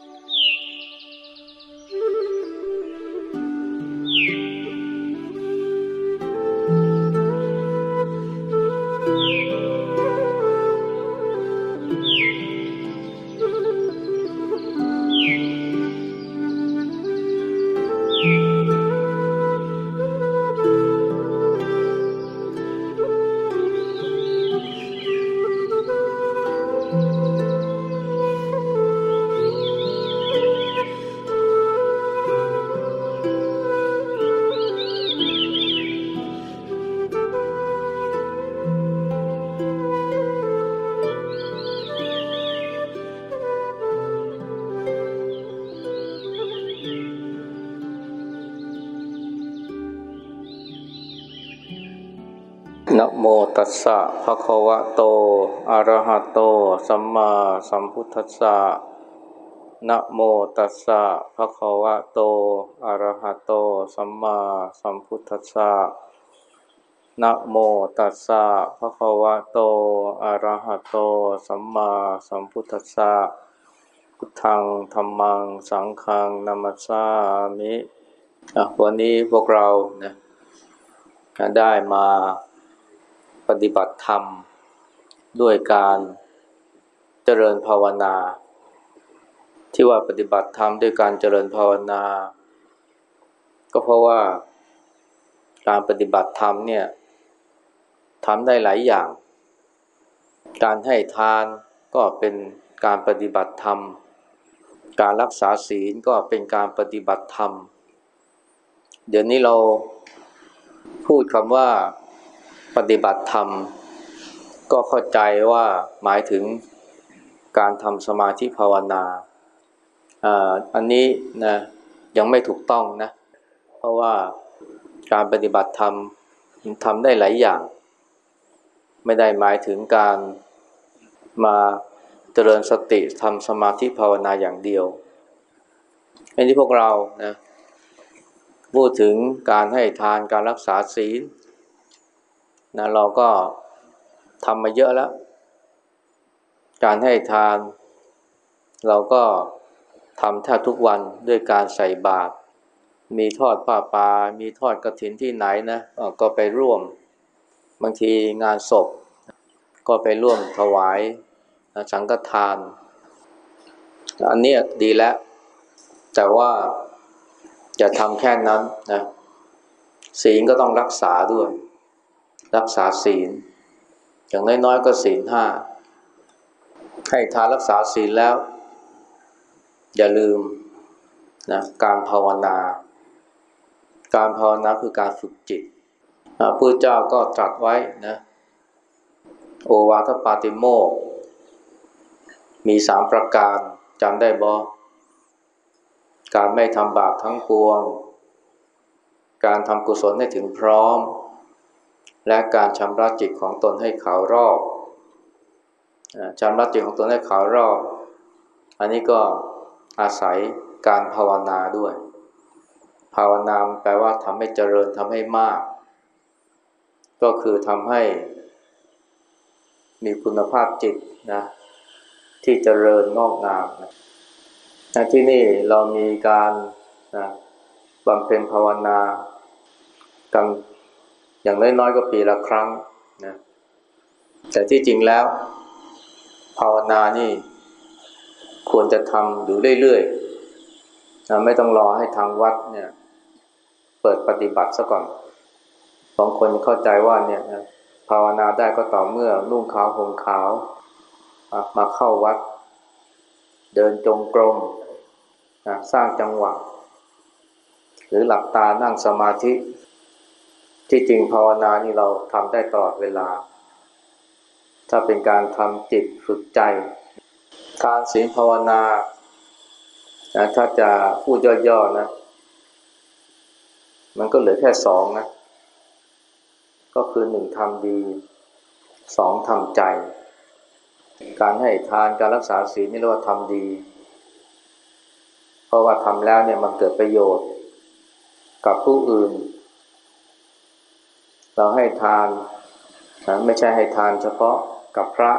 you สสะภะคะวะโต อะระหะโต สัมมาสัมพุทธัสสะ นะโมตัสสะภะคะวะโต อะระหะโต สัมมาสัมพุทธัสสะ นะโมตัสสะภะคะวะโต อะระหะโต สัมมาสัมพุทธัสสะ พุทธังธรรมัง สังฆังนัมสสามิวันนี้พวกเรานะได้มา ปฏิบัติธรรม ด้วยการเจริญภาวนา ที่ว่าปฏิบัติธรรมด้วยการเจริญภาวนา ก็เพราะว่าการปฏิบัติธรรมเนี่ยทำได้หลายอย่าง การให้ทานก็เป็นการปฏิบัติธรรม การรักษาศีลก็เป็นการปฏิบัติธรรม เดี๋ยวนี้เราพูดคำว่า ปฏิบัติธรรม ก็เข้าใจว่าหมายถึงการทำสมาธิภาวนาอันนี้นะยังไม่ถูกต้องนะ เพราะว่าการปฏิบัติธรรมทำได้หลายอย่าง ไม่ได้หมายถึงการมาเจริญสติทำสมาธิภาวนาอย่างเดียวอันนี้พวกเรานะพูดถึงการให้ทานการรักษาศีล นะเราก็ทำมาเยอะแล้ว การให้ทาน เราก็ทำแทบทุกวันด้วยการใส่บาตรมีทอดป้าปา มีทอดกระถินที่ไหนนะก็ไปร่วม บางทีงานศพ ก็ไปร่วมถวายสังฆทาน อันนี้ดีแล้ว แต่ว่าจะทำแค่นั้นนะศีลก็ต้องรักษาด้วย รักษาศีล อย่างน้อยๆก็ศีลห้าให้ทานรักษาศีลแล้ว อย่าลืมนะการภาวนา การภาวนาคือการฝึกจิตพระพุทธเจ้าก็ตรัสไว้นะ โอวาทปาติโมก มีสามประการจำได้บอการไม่ทำบาปทั้งปวง การทำกุศลให้ถึงพร้อม และการชำระจิตของตนให้ขาวรอบชำระจิตของตนให้ขาวรอบ อันนี้ก็อาศัยการภาวนาด้วย ภาวนาแปลว่าทำให้เจริญทำให้มาก ก็คือทำให้มีคุณภาพจิตนะที่เจริญงอกงามนะที่นี่เรามีการนะบำเพ็ญภาวนากัน อย่างน้อยๆก็ปีละครั้งนะแต่ที่จริงแล้ว ภาวนานี่ควรจะทำอยู่เรื่อยๆนะไม่ต้องรอให้ทางวัดเนี่ยเปิดปฏิบัติซะก่อนบางคนเข้าใจว่าเนี่ยนะภาวนาได้ก็ต่อเมื่อนุ่งขาวห่มขาวมาเข้าวัด เดินจงกรมนะสร้างจังหวะ หรือหลับตานั่งสมาธิ ที่จริงภาวนานี่เราทำได้ตลอดเวลา ถ้าเป็นการทำจิตฝึกใจ การศีลภาวนาถ้าจะพูดย่อๆนะ มันก็เหลือแค่สองนะ ก็คือหนึ่งทำดีสองทำใจ การให้ทานการรักษาศีลนี่เรียกว่าทำดี เพราะว่าทำแล้วเนี่ยมันเกิดประโยชน์ กับผู้อื่น เราให้ทานนะไม่ใช่ให้ทานเฉพาะกับพระ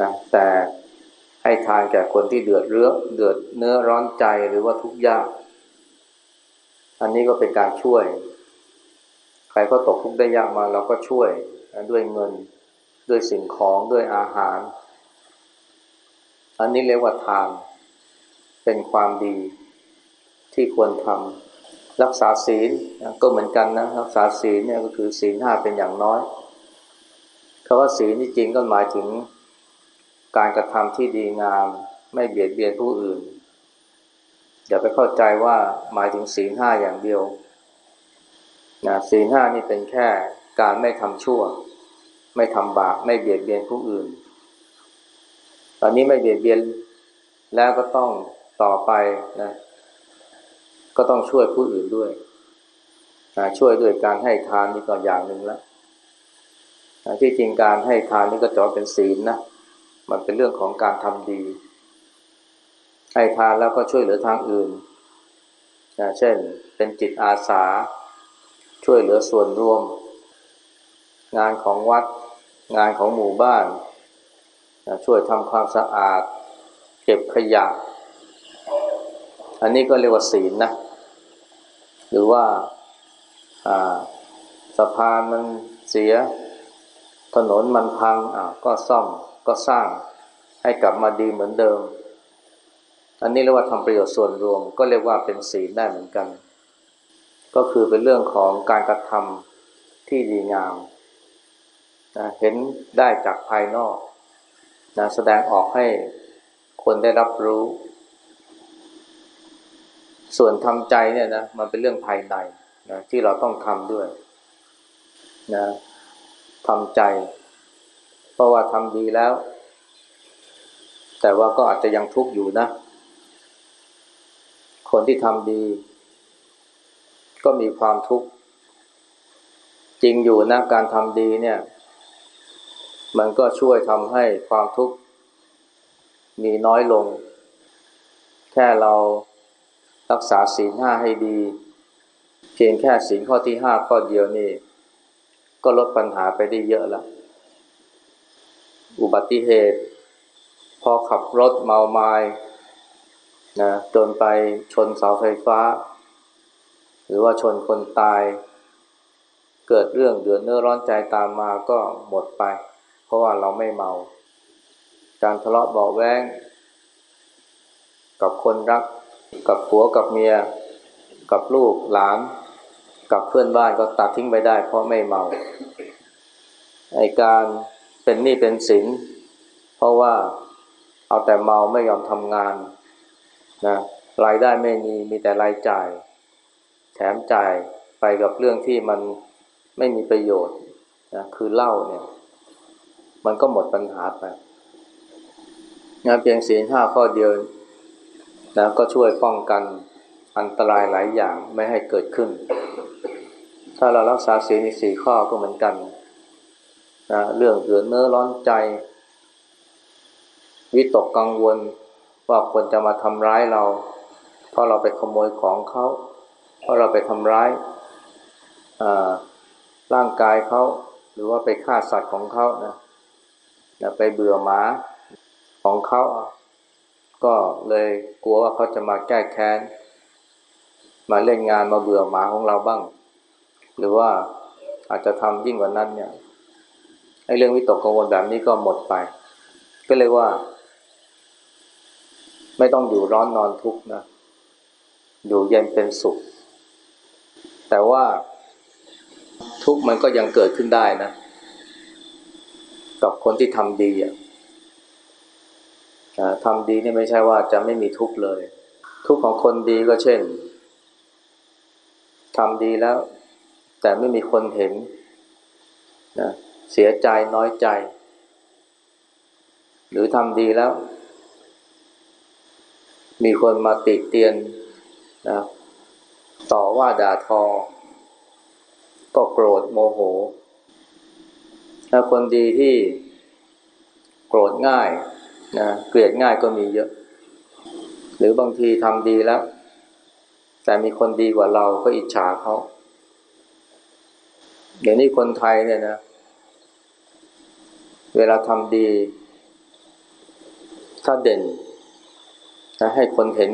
นะแต่ให้ทานแก่คนที่เดือดเรื้อเดือดเนื้อร้อนใจหรือว่าทุกข์ยาก อันนี้ก็เป็นการช่วย ใครก็ตกทุกข์ได้ยากมาเราก็ช่วยด้วยเงินด้วยสิ่งของด้วยอาหาร อันนี้เรียกว่าทาน เป็นความดีที่ควรทำ รักษาศีลก็เหมือนกันนะรักษาศีลเนี่ยก็คือศีลห้าเป็นอย่างน้อยคำว่าศีลที่จริงก็หมายถึงการกระทำที่ดีงาม ไม่เบียดเบียนผู้อื่น อย่าไปเข้าใจว่าหมายถึงศีลห้าอย่างเดียวนะศีลห้านี่เป็นแค่การไม่ทำชั่ว ไม่ทำบาปไม่เบียดเบียนผู้อื่น ตอนนี้ไม่เบียดเบียนแล้วก็ต้องต่อไปนะ ก็ต้องช่วยผู้อื่นด้วย ช่วยด้วยการให้ทานนี่ก็อย่างหนึ่งแล้วที่จริงการให้ทานนี่ก็จะเป็นศีลนะ มันเป็นเรื่องของการทำดี ให้ทานแล้วก็ช่วยเหลือทางอื่นนะเช่น เป็นจิตอาสา ช่วยเหลือส่วนรวม งานของวัด งานของหมู่บ้านนะช่วยทำความสะอาด เก็บขยะ อันนี้ก็เรียกว่าศีลนะ หรือว่าสะพานมันเสีย ถนนมันพังอ่าก็ซ่อมก็สร้างให้กลับมาดีเหมือนเดิม อันนี้เรียกว่าทำประโยชน์ส่วนรวม ก็เรียกว่าเป็นศีลได้เหมือนกัน ก็คือเป็นเรื่องของการกระทำที่ดีงามนะเห็นได้จากภายนอกนะแสดงออกให้คนได้รับรู้ ส่วนทำใจเนี่ยนะมันเป็นเรื่องภายในนะที่เราต้องทำด้วยนะทำใจ เพราะว่าทำดีแล้ว แต่ว่าก็อาจจะยังทุกข์อยู่นะ คนที่ทำดี ก็มีความทุกข์จริงอยู่นะการทำดีเนี่ย มันก็ช่วยทำให้ความทุกข์มีน้อยลง แค่เรา รักษาศีลห้าให้ดี เพียงแค่ศีลข้อที่ห้าข้อเดียวนี่ ก็ลดปัญหาไปได้เยอะแล้วอุบัติเหตุ พอขับรถเมาไมา้นะจนไปชนเสาไฟฟ้า หรือว่าชนคนตาย เกิดเรื่องเดือดเนื้อร้อนใจตามมาก็หมดไป เพราะว่าเราไม่เมา การทะเลาะเบาแวงกับคนรัก กับผัวกับเมีย กับลูกหลาน กับเพื่อนบ้านก็ตัดทิ้งไปได้ เพราะไม่เมาไอการเป็นหนี้เป็นสินเพราะว่าเอาแต่เมาไม่ยอมทำงานนะรายได้ไม่มีมีแต่รายจ่าย แถมจ่ายไปกับเรื่องที่มันไม่มีประโยชน์นะคือเหล้าเนี่ย มันก็หมดปัญหาไปงานเพียงศีลห้าข้อเดียว นะก็ช่วยป้องกันอันตรายหลายอย่างไม่ให้เกิดขึ้น ถ้าเรารักษาศีลสี่ข้อก็เหมือนกันนะเรื่องเหือเนื้อร้อนใจ วิตกกังวลว่าคนจะมาทำร้ายเรา เพราะเราไปขโมยของเขา เพราะเราไปทำร้ายร่างกายเขา หรือว่าไปฆ่าสัตว์ของเขานะนะไปเบื่อหมาของเขา ก็เลยกลัวว่าเขาจะมาแก้แค้น มาเล่นงานมาเบื่อหมาของเราบ้าง หรือว่าอาจจะทำยิ่งกว่านั้นเนี่ยไอ้เรื่องวิตกกังวลแบบนี้ก็หมดไป ก็เลยว่า ไม่ต้องอยู่ร้อนนอนทุกข์นะ อยู่เย็นเป็นสุข แต่ว่าทุกข์มันก็ยังเกิดขึ้นได้นะ กับคนที่ทำดีอะ ทำดีนี่ไม่ใช่ว่าจะไม่มีทุกข์เลย ทุกข์ของคนดีก็เช่นทำดีแล้ว แต่ไม่มีคนเห็นนะเสียใจน้อยใจ หรือทำดีแล้ว มีคนมาติเตียนนะต่อว่าด่าทอ ก็โกรธโมโห ถ้าคนดีที่โกรธง่าย นะเกลียดง่ายก็มีเยอะ หรือบางทีทำดีแล้ว แต่มีคนดีกว่าเราก็อิจฉาเขาเดี๋ยวนี้คนไทยเนี่ยนะ เวลาทำดี ถ้าเด่นนะให้คนเห็น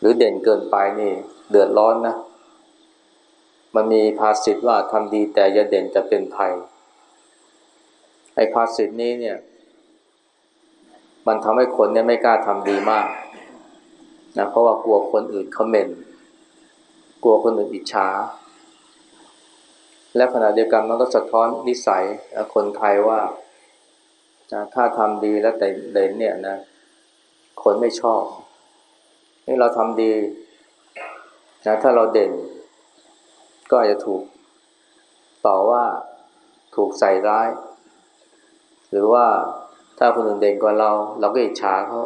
หรือเด่นเกินไปนี่ เดือดร้อนนะ มันมีภาษิตว่าทำดีแต่อย่าเด่นจะเป็นภัยไอ้ภาษิตนี้เนี่ย มันทำให้คนเนี่ยไม่กล้าทำดีมากนะเพราะว่ากลัวคนอื่นคอมเมนต์กลัวคนอื่นอิจฉา และขณะเดียวกันมันก็สะท้อนนิสัยคนไทยว่าถ้าทำดีแล้วแต่เด่นเนี่ยนะ คนไม่ชอบนี่เราทำดีนะถ้าเราเด่น ก็อาจจะถูกต่อว่าถูกใส่ร้าย หรือว่า ถ้าคนอื่นเด่นกว่าเรา เราก็อิจฉาเขา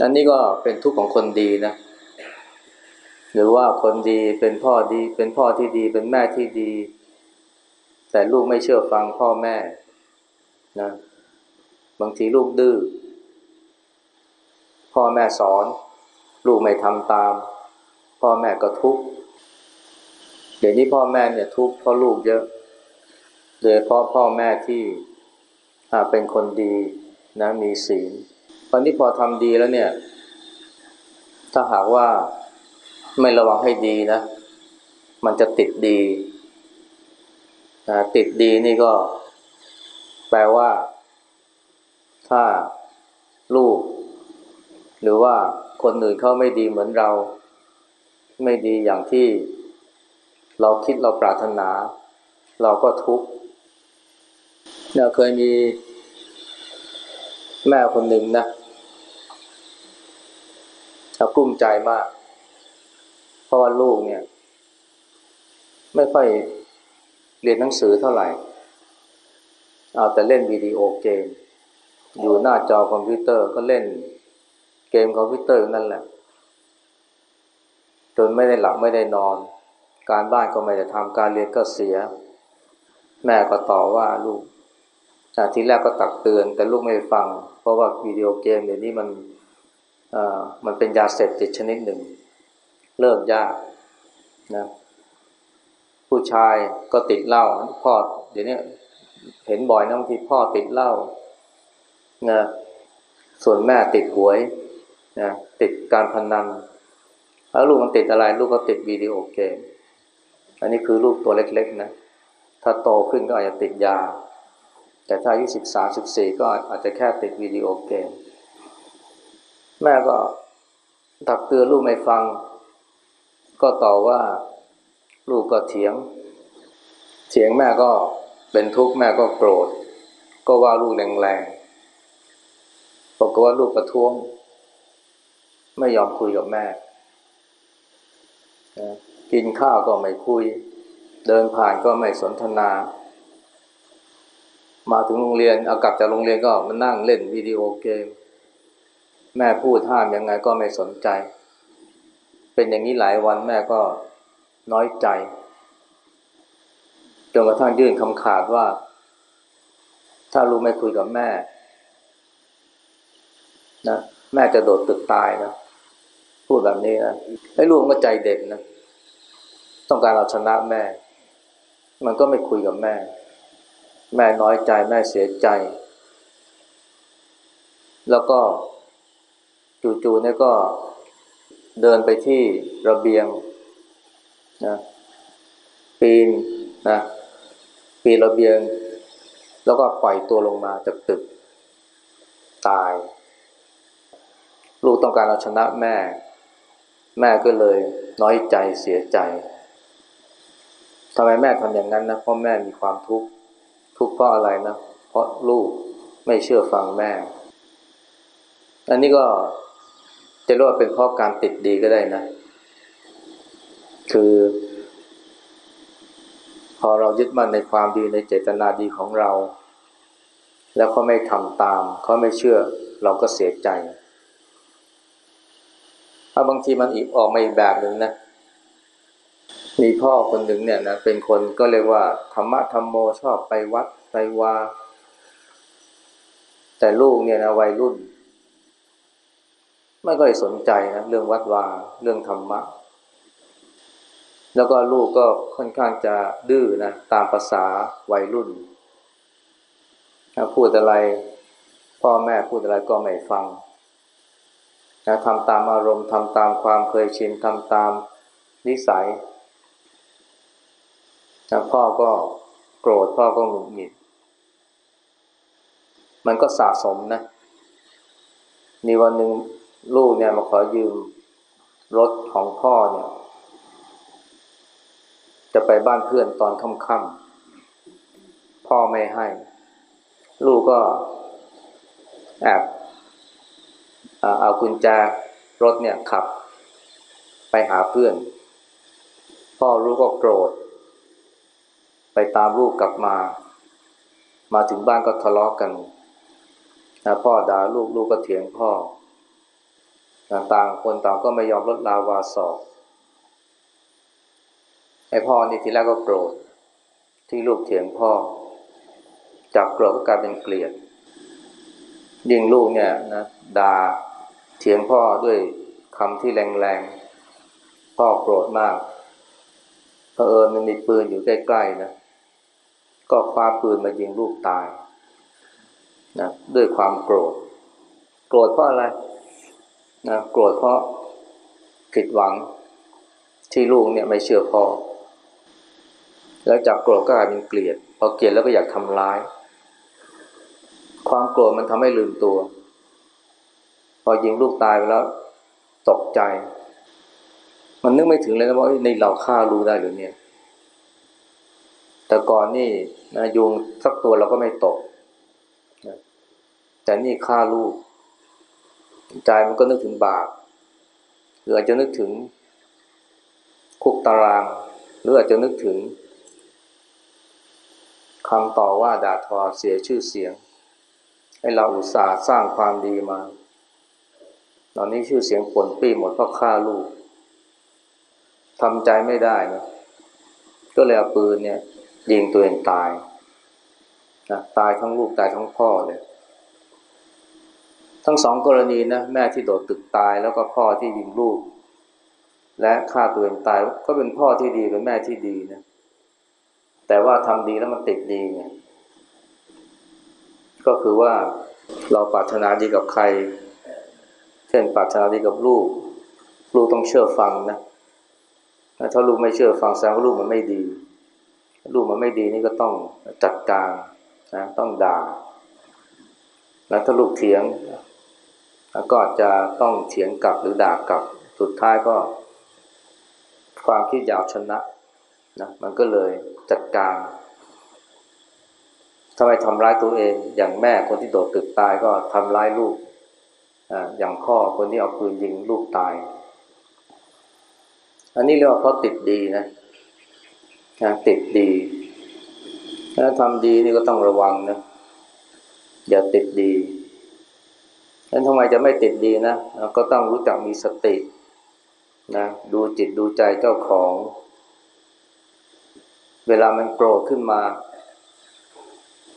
อันนี้ก็เป็นทุกข์ของคนดีนะ หรือว่าคนดีเป็นพ่อดี เป็นพ่อที่ดี เป็นแม่ที่ดี แต่ลูกไม่เชื่อฟังพ่อแม่นะ บางทีลูกดื้อ พ่อแม่สอน ลูกไม่ทำตาม พ่อแม่ก็ทุกข์ เดี๋ยวนี้พ่อแม่เนี่ยทุกข์เพราะลูกเยอะ โดยเพราะพ่อแม่ที่ เป็นคนดีนะมีศีลตอนนี้พอทำดีแล้วเนี่ย ถ้าหากว่าไม่ระวังให้ดีนะ มันจะติดดีนะติดดีนี่ก็ แปลว่า ถ้าลูก หรือว่าคนอื่นเขาไม่ดีเหมือนเรา ไม่ดีอย่างที่ เราคิดเราปรารถนา เราก็ทุกข์ เนี่ยเคยมีแม่คนหนึ่งนะเรากลุ้มใจมาก เพราะว่าลูกเนี่ย ไม่ค่อยเรียนหนังสือเท่าไหร่ เอาแต่เล่นวิดีโอเกม อยู่หน้าจอคอมพิวเตอร์ก็เล่นเกมคอมพิวเตอร์นั่นแหละ จนไม่ได้หลับไม่ได้นอน การบ้านก็ไม่ได้ทำการเรียนก็เสีย แม่ก็ต่อว่าลูก ทีแรกก็ตักเตือน แต่ลูกไม่ฟัง เพราะว่าวิดีโอเกมเดี๋ยวนี้มันมันเป็นยาเสพติดชนิดหนึ่ง เลิกยากนะผู้ชายก็ติดเหล้าพ่อเดี๋ยวนี้เห็นบ่อยนะบางทีพ่อติดเหล้านะส่วนแม่ติดหวยนะติดการพนนันแล้วลูกมันติดอะไร ลูกก็ติดวิดีโอเกม อันนี้คือลูกตัวเล็กๆนะ ถ้าโตขึ้นก็อาจจะติดยา แต่ถ้าอายุสิบสามสิบสี่ก็อาจจะแค่ติดวิดีโอเกม แม่ก็ตักเตือนลูกไม่ฟัง ก็ต่อว่าลูกก็เถียง เถียงแม่ก็เป็นทุกข์แม่ก็โกรธ ก็ว่าลูกแรงๆบอกว่าลูกประท้วง ไม่ยอมคุยกับแม่ กินข้าวก็ไม่คุย เดินผ่านก็ไม่สนทนา มาถึงโรงเรียนเอากลับจากโรงเรียนก็มานั่งเล่นวิดีโอเกม แม่พูดห้ามยังไงก็ไม่สนใจ เป็นอย่างนี้หลายวันแม่ก็น้อยใจจนกระทั่งยื่นคำขาดว่า ถ้าลูกไม่คุยกับแม่นะแม่จะโดดตึกตายนะพูดแบบนี้นะให้ลูกก็ใจเด็กนะ ต้องการเอาชนะแม่ มันก็ไม่คุยกับแม่ แม่น้อยใจแม่เสียใจ แล้วก็จู่ๆเนี่ยก็เดินไปที่ระเบียงนะปีนนะปีนระเบียง แล้วก็ปล่อยตัวลงมาจากตึก ตาย ลูกต้องการเอาชนะแม่ แม่ก็เลยน้อยใจเสียใจทำไมแม่ทำอย่างนั้นนะเพราะแม่มีความทุกข์ ทุกข์เพราะอะไรนะ เพราะลูกไม่เชื่อฟังแม่ อันนี้ก็จะเรียกว่าเป็นเพราะการติดดีก็ได้นะ คือ พอเรายึดมั่นในความดีในเจตนาดีของเรา แล้วเขาไม่ทำตาม เขาไม่เชื่อเราก็เสียใจ ถ้าบางทีมันอีกออกมาอีกแบบหนึ่งนะ มีพ่อคนหนึ่งเนี่ยนะเป็นคนก็เรียกว่าธรรมะธรรมโมชอบไปวัดไปวา แต่ลูกเนี่ยนะวัยรุ่น ไม่ก็สนใจนะเรื่องวัดวาเรื่องธรรมะ แล้วก็ลูกก็ค่อนข้างจะดื้อนะตามภาษาวัยรุ่นพูดอะไร พ่อแม่พูดอะไรก็ไม่ฟังนะทำตามอารมณ์ทำตามความเคยชินทำตามนิสัย นะพ่อก็โกรธพ่อก็หงุดหงิด มันก็สะสมนะ มีวันหนึ่งลูกเนี่ยมาขอยืมรถของพ่อเนี่ย จะไปบ้านเพื่อนตอนค่ำๆพ่อไม่ให้ ลูกก็แอบเอากุญแจรถเนี่ยขับ ไปหาเพื่อน พ่อรู้ก็โกรธ ไปตามลูกกลับมา มาถึงบ้านก็ทะเลาะกกันนะพ่อด่าลูกลูกก็เถียงพ่อต่างคนต่างก็ไม่ยอมลดลาวาสอกไอพ่อนี่ทีแรกก็โกรธ ที่ลูกเถียงพ่อ จากโกรธก็กลายเป็นเกลียด ยิงลูกเนี่ยนะด่าเถียงพ่อด้วยคำที่แรงๆ พ่อโกรธมากเพอเอิญมันมีปืนอยู่ใกล้ๆนะ ก็คว้าปืนมายิงลูกตายนะด้วยความโกรธ โกรธเพราะอะไรนะโกรธเพราะผิดหวังที่ลูกเนี่ยไม่เชื่อพ่อ แล้วจากโกรธก็กลายเป็นเกลียด พอเกลียดแล้วก็อยากทำร้าย ความโกรธมันทำให้ลืมตัว พอยิงลูกตายไปแล้ว ตกใจ มันนึกไม่ถึงเลยนะว่าในเราฆ่ารู้ได้หรือเนี่ย แต่ก่อนนี่นะยุงสักตัวเราก็ไม่ตกแต่นี่ฆ่าลูก ใจมันก็นึกถึงบาปหรืออาจจะนึกถึง คุกตาราง หรืออาจจะนึกถึงคำต่อว่าด่าทอเสียชื่อเสียง ให้เราอุตส่าห์สร้างความดีมา ตอนนี้ชื่อเสียงผลปีหมดเพราะฆ่าลูกทำใจไม่ได้นะก็เลยเอาปืนเนี่ย ยิงตัวเองตายนะตายทั้งลูกตายทั้งพ่อเลย ทั้งสองกรณีนะแม่ที่โดดตึกตายแล้วก็พ่อที่ยิงลูก และฆ่าตัวเองตายก็เป็นพ่อที่ดีเป็นแม่ที่ดีนะแต่ว่าทำดีแล้วมันติดดีไงก็คือว่าเราปรารถนาดีกับใคร เช่นปรารถนาดีกับลูก ลูกต้องเชื่อฟังนะถ้าลูกไม่เชื่อฟังแสดงว่าลูกมันไม่ดี ลูกมันไม่ดีนี่ก็ต้องจัดการนะต้องด่า แล้วถ้าลูกเถียงก็จจะต้องเถียงกลับหรือด่ากลับ สุดท้ายก็ ความคิดยาวชนะนะมันก็เลยจัดการทำไมทำร้ายตัวเอง อย่างแม่คนที่โดดตึกตายก็ทำร้ายลูกออย่างพ่อคนที่เอาปืนยิงลูกตาย อันนี้เรียกว่าเพราะติดดีนะ นะติดดีถ้าทำดีนี่ก็ต้องระวังนะ อย่าติดดีนั้นทำไมจะไม่ติดดีนะ ก็ต้องรู้จักมีสตินะดูจิตดูใจเจ้าของ เวลามันโกรธขึ้นมา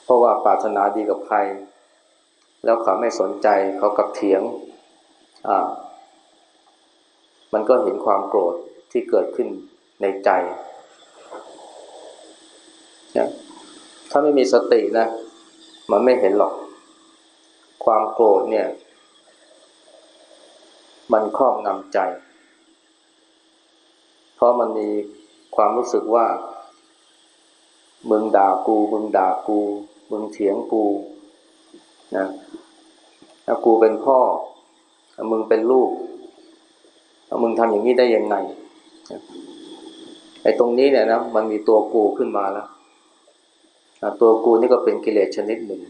เพราะว่าปรารถนาดีกับใคร แล้วเขาไม่สนใจเขากับเถียงอ่ามันก็เห็นความโกรธที่เกิดขึ้นในใจ นะถ้าไม่มีสตินะ มันไม่เห็นหรอก ความโกรธเนี่ย มันครอบงำใจ เพราะมันมีความรู้สึกว่า มึงด่ากู มึงด่ากู มึงเถียงกูนะถ้ากูเป็นพ่อ มึงเป็นลูก มึงทำอย่างนี้ได้ยังไงไอ้ตรงนี้เนี่ยนะ มันมีตัวกูขึ้นมาแล้ว ตัวกูนี่ก็เป็นกิเลสชนิดหนึ่ง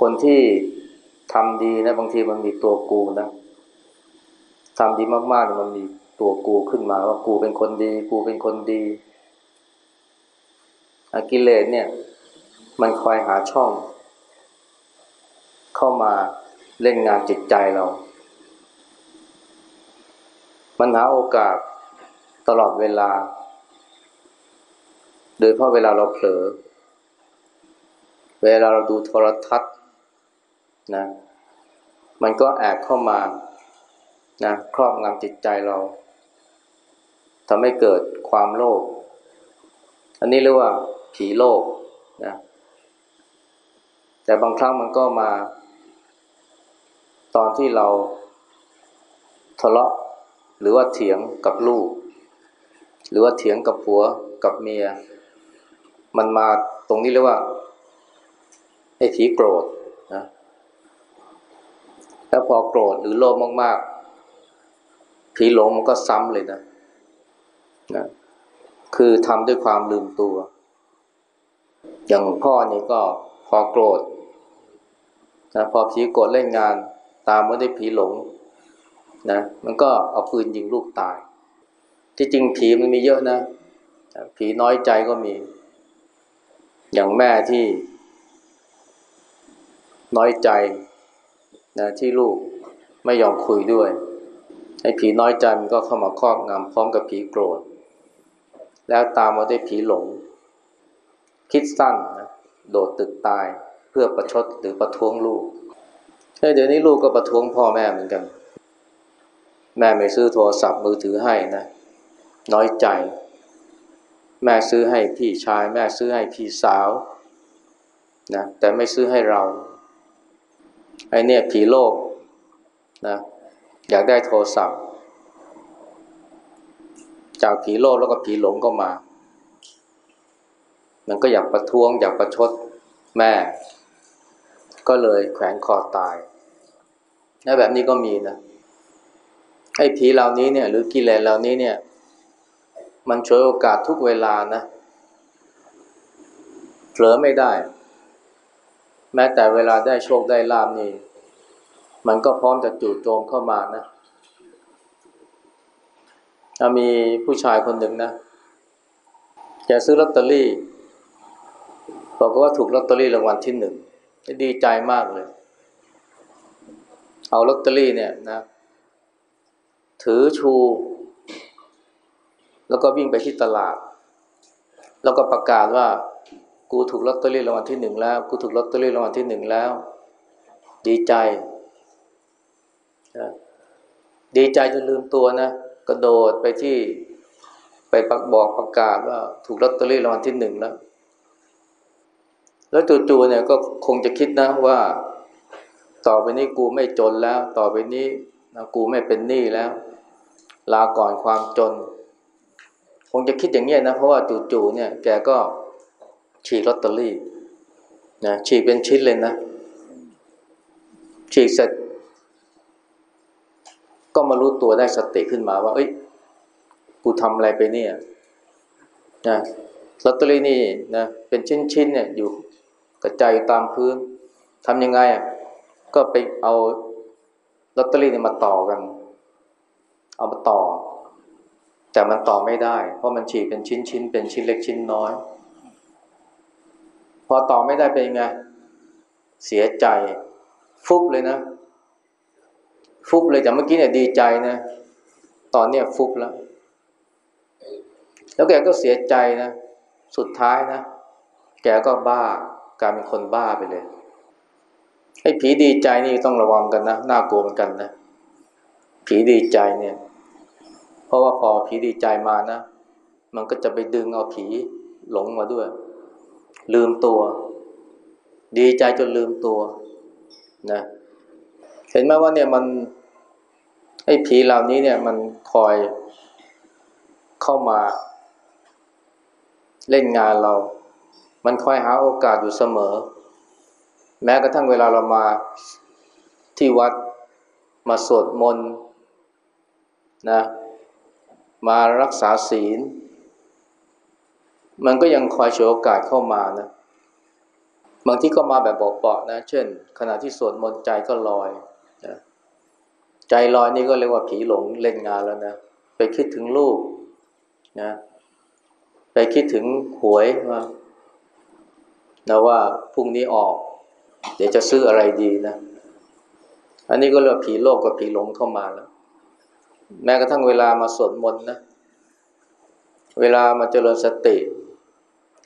คนที่ทำดีนะบางทีมันมีตัวกูนะทำดีมากๆมันมีตัวกูขึ้นมาว่ากูเป็นคนดี กูเป็นคนดีกิเลสเนี่ย มันคอยหาช่อง เข้ามาเล่นงานจิตใจเรา มันหาโอกาสตลอดเวลา โดยเพราะเวลาเราเผลอ เวลาเราดูโทรทัศน์นะมันก็แอบเข้ามานะครอบงำจิตใจเราทำให้เกิดความโลภอันนี้เรียกว่าผีโลภนะแต่บางครั้งมันก็มา ตอนที่เราทะเลาะหรือว่าเถียงกับลูก หรือว่าเถียงกับผัวกับเมีย มันมาตรงนี้เรียกว่า ไอ้ผีโกรธนะแล้วพอโกรธหรือโลภมาก ๆ ผีหลงมันก็ซ้ำเลยนะนะคือทำด้วยความลืมตัว อย่างพ่อนี่ก็พอโกรธนะพอผีโกรธเล่นงาน ตามไมาด้ผีหลงนะมันก็เอาปืนยิงลูกตาย ที่จริงผีมันมีเยอะนะ ผีน้อยใจก็มี อย่างแม่ที่ น้อยใจนะที่ลูกไม่ยอมคุยด้วยไอ้ผีน้อยใจมันก็เข้ามาครอบงำพร้อมกับผีโกรธ แล้วตามมาด้วยผีหลง คิดสั้นนะโดดตึกตายเพื่อประชดหรือประท้วงลูกเดี๋ยวนี้ลูกก็ประท้วงพ่อแม่เหมือนกัน แม่ไม่ซื้อโทรศัพท์มือถือให้นะน้อยใจ แม่ซื้อให้พี่ชาย แม่ซื้อให้พี่สาวนะแต่ไม่ซื้อให้เรา ไอเนี่ยผีโลกนะอยากได้โทรศัพท์ จากผีโลกแล้วก็ผีหลงก็มา มันก็อยากประท้วง อยากประชดแม่ ก็เลยแขวนคอตายและแบบนี้ก็มีนะไอ้ผีเหล่านี้เนี่ย หรือกิเลสเหล่านี้เนี่ย มันช่วยโอกาสทุกเวลานะเผลอไม่ได้ แม้แต่เวลาได้โชคได้ลาบนี่ มันก็พร้อมจะจู่โจมเข้ามานะมีผู้ชายคนหนึ่งนะแกซื้อลอตเตอรี่บอกว่าถูกลอตเตอรี่รางวัลที่หนึ่งดีใจมากเลย เอาลอตเตอรี่เนี่ยนะ ถือชู แล้วก็วิ่งไปที่ตลาด แล้วก็ประกาศว่า กูถูกลอตเตอรี่รางวัลที่หนึ่งแล้ว กูถูกลอตเตอรี่รางวัลที่หนึ่งแล้ว ดีใจ ดีใจจนลืมตัวนะ กระโดดไปที่ไปปักบอกประกาศว่าถูกลอตเตอรี่รางวัลที่หนึ่งแล้ว แล้วจู่ๆเนี่ยก็คงจะคิดนะว่า ต่อไปนี้กูไม่จนแล้ว ต่อไปนี้นะกูไม่เป็นหนี้แล้ว ลาก่อนความจน คงจะคิดอย่างเงี้ยนะ เพราะว่าจู่ๆเนี่ยแกก็ ฉีกลอตเตอรี่นะฉีกเป็นชิ้นเลยนะ ฉีกเสร็จ ก็มารู้ตัวได้สติขึ้นมาว่า เอ้ย กูทำอะไรไปเนี่ยนะลอตเตอรี่นี่นะเป็นชิ้นๆเนี่ยอยู่กระจายตามพื้นทำยังไงอะก็ไปเอาลอตเตอรี่เนี่ยมาต่อกัน เอามาต่อ แต่มันต่อไม่ได้ เพราะมันฉีกเป็นชิ้นๆเป็นชิ้นเล็กชิ้นน้อย อต่อไม่ได้เป็นไง เสียใจ ฟุบเลยนะ ฟุบเลยจากเมื่อกี้เนี่ยดีใจนะ ตอนเนี้ยฟุบแล้ว แล้วแกก็เสียใจนะ สุดท้ายนะ แกก็บ้ากลายเป็นคนบ้าไปเลยไอ้ผีดีใจนี่ต้องระวังกันนะ น่ากลัวเหมือนกันนะ ผีดีใจเนี่ย เพราะว่าพอผีดีใจมานะ มันก็จะไปดึงเอาผีหลงมาด้วย ลืมตัว ดีใจจนลืมตัวนะเห็นไหมว่าเนี่ยมันไอ้ผีเหล่านี้เนี่ยมันคอยเข้ามา เล่นงานเรา มันคอยหาโอกาสอยู่เสมอ แม้กระทั่งเวลาเรามาที่วัดมาสวดมนต์นะมารักษาศีล มันก็ยังคอยฉวยโอกาสเข้ามานะ บางที่ก็มาแบบบอกเบานะ เช่น ขณะที่สวดมนต์ใจก็ลอยนะใจลอยนี่ก็เรียกว่าผีหลงเล่นงานแล้วนะ ไปคิดถึงลูกนะ ไปคิดถึงหวยว่านะว่าพรุ่งนี้ออก เดี๋ยวจะซื้ออะไรดีนะ อันนี้ก็เรียกผีโลกกับผีหลงเข้ามาแล้ว แม้กระทั่งเวลามาสวดมนต์นะ เวลามาเจริญสติ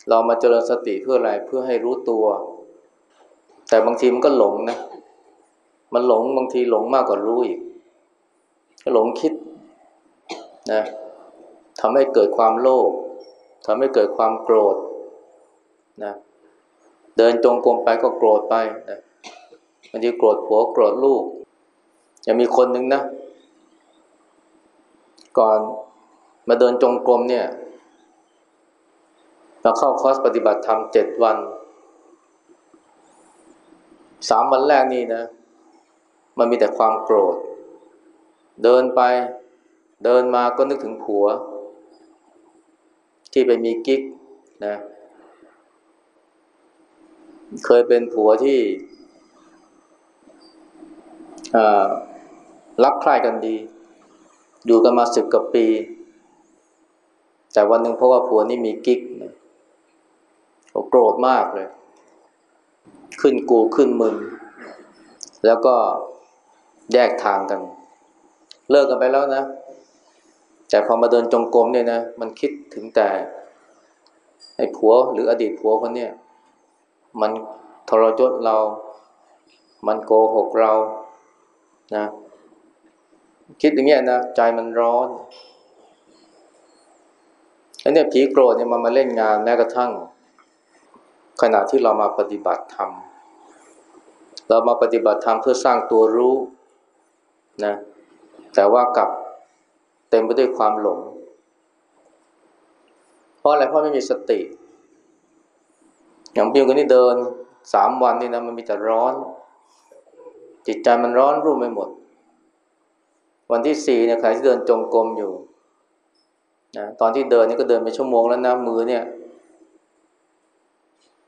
เรามาเจริญสติเพื่ออะไรเพื่อให้รู้ตัว แต่บางทีมันก็หลงนะ มันหลงบางทีหลงมากกว่ารู้อีกหลงคิดนะทำให้เกิดความโลภทำให้เกิดความโกรธนะเดินจงกรมไปก็โกรธไปนะบางทีโกรธผัวโกรธลูกยังมีคนหนึ่งนะ ก่อนมาเดินจงกรมเนี่ย มาเข้าคอร์สปฏิบัติธรรมเจ็ดวันสามวันแรกนี่นะ มันมีแต่ความโกรธ เดินไป เดินมาก็นึกถึงผัว ที่ไปมีกิ๊กนะ เคยเป็นผัวที่รักใคร่กันดี อยู่กันมาสิบกว่าปี แต่วันหนึ่งเพราะว่าผัวนี่มีกิ๊กนะ โกรธมากเลย ขึ้นกูขึ้นมึง แล้วก็แยกทางกัน เลิกกันไปแล้วนะ แต่พอมาเดินจงกรมเนี่ยนะ มันคิดถึงแต่ไอ้ผัวหรืออดีตผัวคนเนี้ยมันทรยศเรา มันโกหกเรา นะ คิดอย่างเงี้ยนะ ใจมันร้อนอันนี้ผีโกรธเนี่ยมันมาเล่นงานแม้กระทั่ง ขณะที่เรามาปฏิบัติธรรม เรามาปฏิบัติธรรมเพื่อสร้างตัวรู้นะ แต่ว่ากับเต็มไปด้วยความหลง เพราะอะไร เพราะไม่มีสติ อย่างพี่คนนี้เดินสามวันนี่นะมันมีแต่ร้อน จิตใจมันร้อนรุ่มไปหมด วันที่สี่เนี่ยใครที่เดินจงกรมอยู่นะตอนที่เดินนี่ก็เดินไปชั่วโมงแล้วนะมือเนี่ย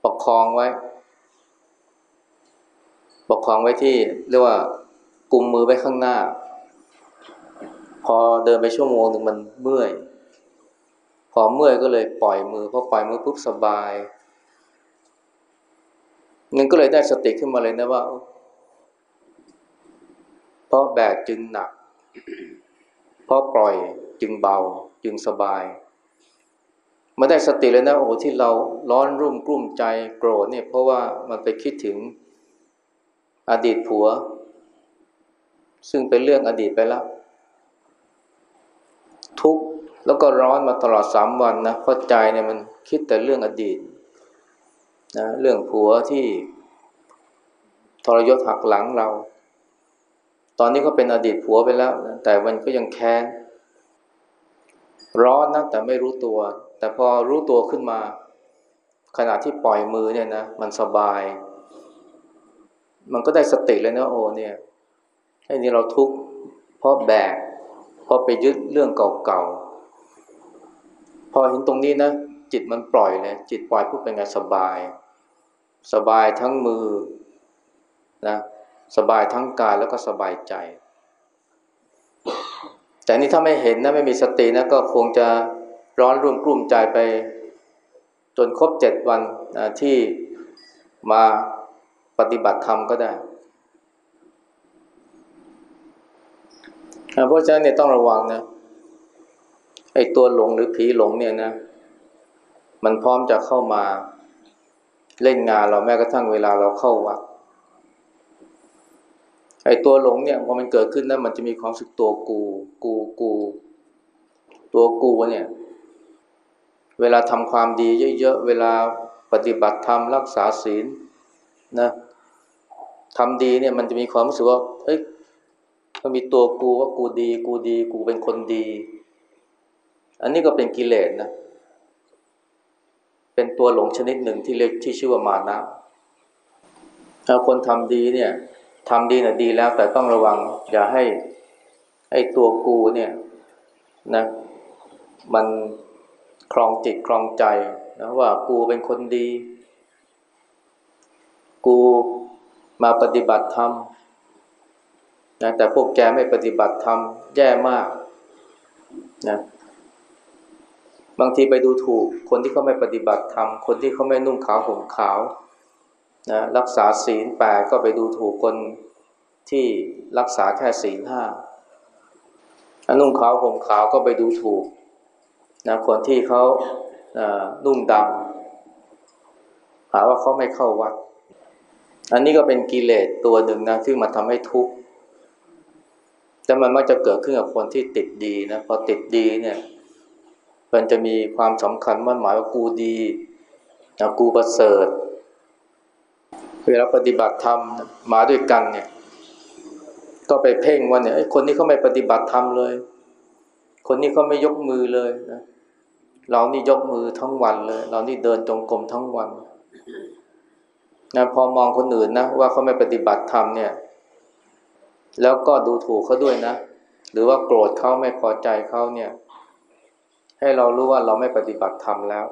ประคองไว้ ประคองไว้ที่เรียกว่ากุมมือไว้ข้างหน้า พอเดินไปชั่วโมงหนึ่งมันเมื่อย พอเมื่อยก็เลยปล่อยมือพอปล่อยมือปุ๊บสบายนั่นก็เลยได้สติขึ้นมาเลยนะว่า เพราะแบกจึงหนัก เพราะปล่อยจึงเบาจึงสบาย มาได้สติเลยนะโอ้โหที่เราร้อนรุ่มกลุ้มใจโกรธเนี่ยเพราะว่ามันไปคิดถึงอดีตผัว ซึ่งเป็นเรื่องอดีตไปแล้ว ทุกข์แล้วก็ร้อนมาตลอดสามวันนะเพราะใจเนี่ยมันคิดแต่เรื่องอดีตนะเรื่องผัวที่ทรยศหักหลังเรา ตอนนี้ก็เป็นอดีตผัวไปแล้ว แต่มันก็ยังแค้นร้อนนะแต่ไม่รู้ตัว แต่พอรู้ตัวขึ้นมา ขณะที่ปล่อยมือเนี่ยนะมันสบาย มันก็ได้สติเลยนะโอเนี่ยไอ้นี่เราทุกข์เพราะแบกเพราะไปยึดเรื่องเก่าๆพอเห็นตรงนี้นะจิตมันปล่อยเลยจิตปล่อยพูดเป็นไงสบาย สบายทั้งมือนะสบายทั้งกายแล้วก็สบายใจ แต่นี่ถ้าไม่เห็นนะไม่มีสตินะก็คงจะ ร้อนรุ่มกลุ่มใจไปจนครบเจ็ดวันที่มาปฏิบัติธรรมก็ได้เพราะฉะนั้นเนี่ยต้องระวังนะไอ้ตัวหลงหรือผีหลงเนี่ยนะ มันพร้อมจะเข้ามาเล่นงานเราแม้กระทั่งเวลาเราเข้าวัดไอ้ตัวหลงเนี่ยพอมันเกิดขึ้นแล้วมันจะมีความสึกตัวกู กูกู ตัวกูเนี่ย เวลาทำความดีเยอะๆ เวลาปฏิบัติธรรมรักษาศีลนะทำดีเนี่ยมันจะมีความรู้สึกว่าเอ้ยมันมีตัวกูว่ากูดี กูดี กูเป็นคนดี อันนี้ก็เป็นกิเลสนะ เป็นตัวหลงชนิดหนึ่งที่เรียกที่ชื่อว่ามานะถ้าคนทำดีเนี่ยทำดีนะดีแล้ว แต่ต้องระวัง อย่าให้ไอ้ตัวกูเนี่ยนะ มัน คลองจิตคลองใจนะว่ากูเป็นคนดี กูมาปฏิบัติธรรมนะแต่พวกแกไม่ปฏิบัติธรรมแย่มากนะบางทีไปดูถูกคนที่เขาไม่ปฏิบัติธรรมคนที่เขาไม่นุ่งขาวห่มขาวนะรักษาศีลแปดก็ไปดูถูกคนที่รักษาแค่ศีลห้าอนุ่งขาวห่มขาวก็ไปดูถูก นะคนที่เขานุ่งดำหาว่าเขาไม่เข้าวัด อันนี้ก็เป็นกิเลสตัวหนึ่งนะที่มาทำให้ทุกข์แต่มันมักจะเกิดขึ้นกับคนที่ติดดีนะพอติดดีเนี่ยมันจะมีความสำคัญมั่นหมายว่ากูดีนะกูประเสริฐเวลาปฏิบัติธรรมมาด้วยกันเนี่ย ก็ไปเพ่งว่าเนี่ยคนนี้เขาไม่ปฏิบัติธรรมเลย คนนี้เขาไม่ยกมือเลยนะเรานี่ยกมือทั้งวันเลย เรานี่เดินจงกรมทั้งวันนะพอมองคนอื่นนะว่าเขาไม่ปฏิบัติธรรมเนี่ย แล้วก็ดูถูกเขาด้วยนะ หรือว่าโกรธเขาไม่พอใจเขาเนี่ย ให้เรารู้ว่าเราไม่ปฏิบัติธรรมแล้ว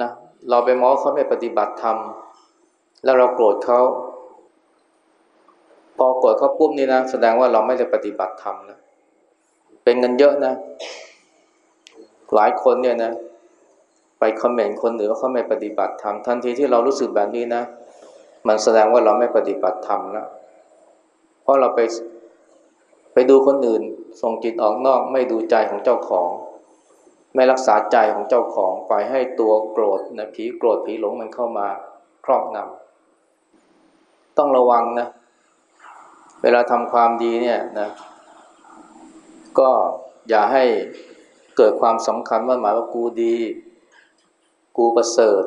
นะเราไปมองเขาไม่ปฏิบัติธรรมแล้วเราโกรธเขาพอโกรธเขาปุ๊บนี่นะแสดงว่าเราไม่ได้ปฏิบัติธรรมนะ เป็นเงินเยอะนะ หลายคนเนี่ยนะ ไปคอมเมนต์คนอื่นว่าเขาไม่ปฏิบัติธรรมทันทีที่เรารู้สึกแบบนี้นะ มันแสดงว่าเราไม่ปฏิบัติธรรมแล้วเพราะเราไปไปดูคนอื่น ส่งจิตออกนอก ไม่ดูใจของเจ้าของ ไม่รักษาใจของเจ้าของปล่อยให้ตัวโกรธนะผีโกรธผีหลงมันเข้ามาครอบงำต้องระวังนะ เวลาทำความดีเนี่ยนะ ก็อย่าให้เกิดความสำคัญว่าหมายว่ากูดี กูประเสริฐ